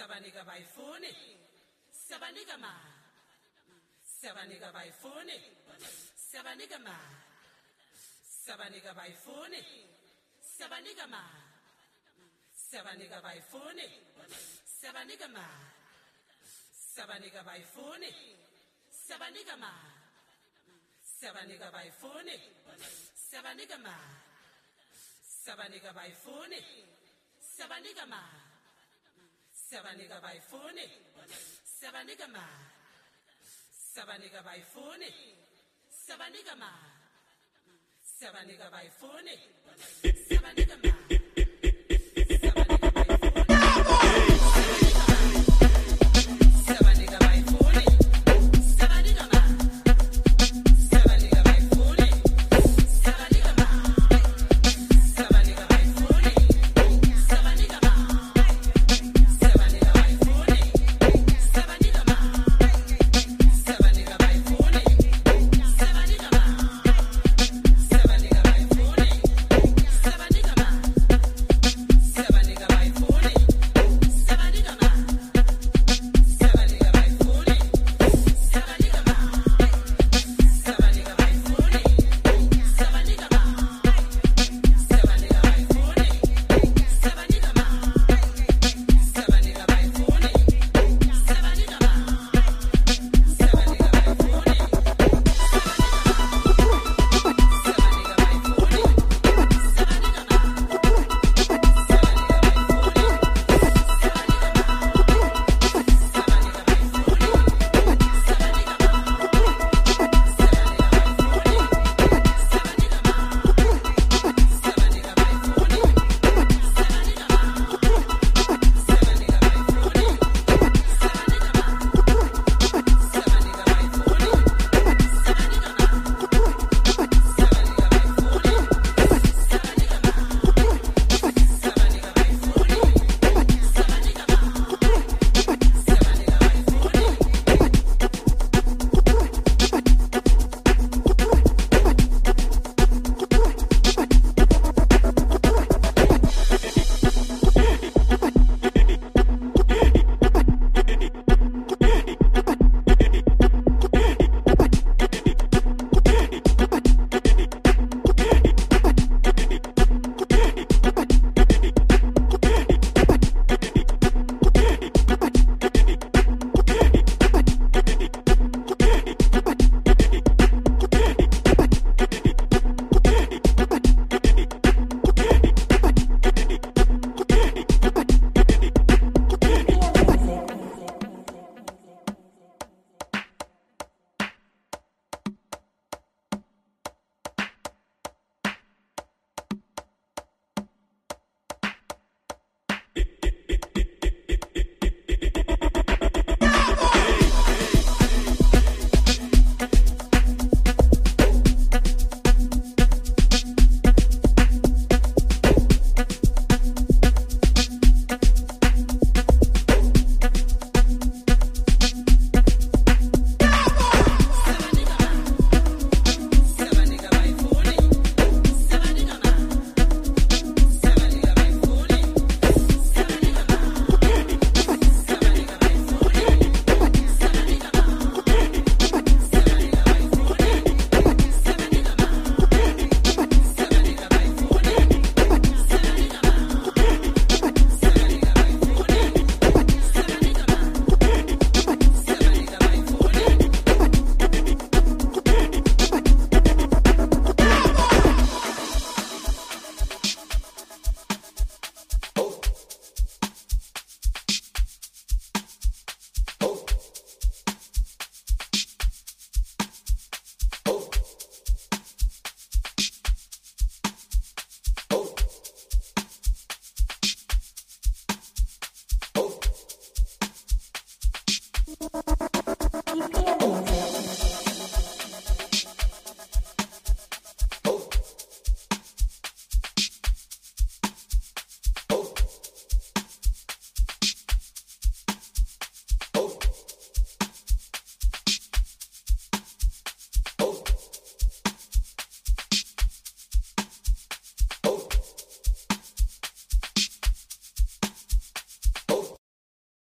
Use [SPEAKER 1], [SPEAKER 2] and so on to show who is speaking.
[SPEAKER 1] siyabanika bayifuni siyabanika ma. Siyabanika bayifuni siyabanika ma. Siyabanika bayifuni siyabanika ma. Siyabanika bayifuni siyabanika ma. Siyabanika bayifuni siyabanika ma. Siyabanika bayifuni siyabanika ma. Siyabanika bayifuni siyabanika ma Seven nigga by Sabanika bayifuni. Sabanika ma. Sabanika Seven Sabanika ma. Sabanika Seven Sabanika ma.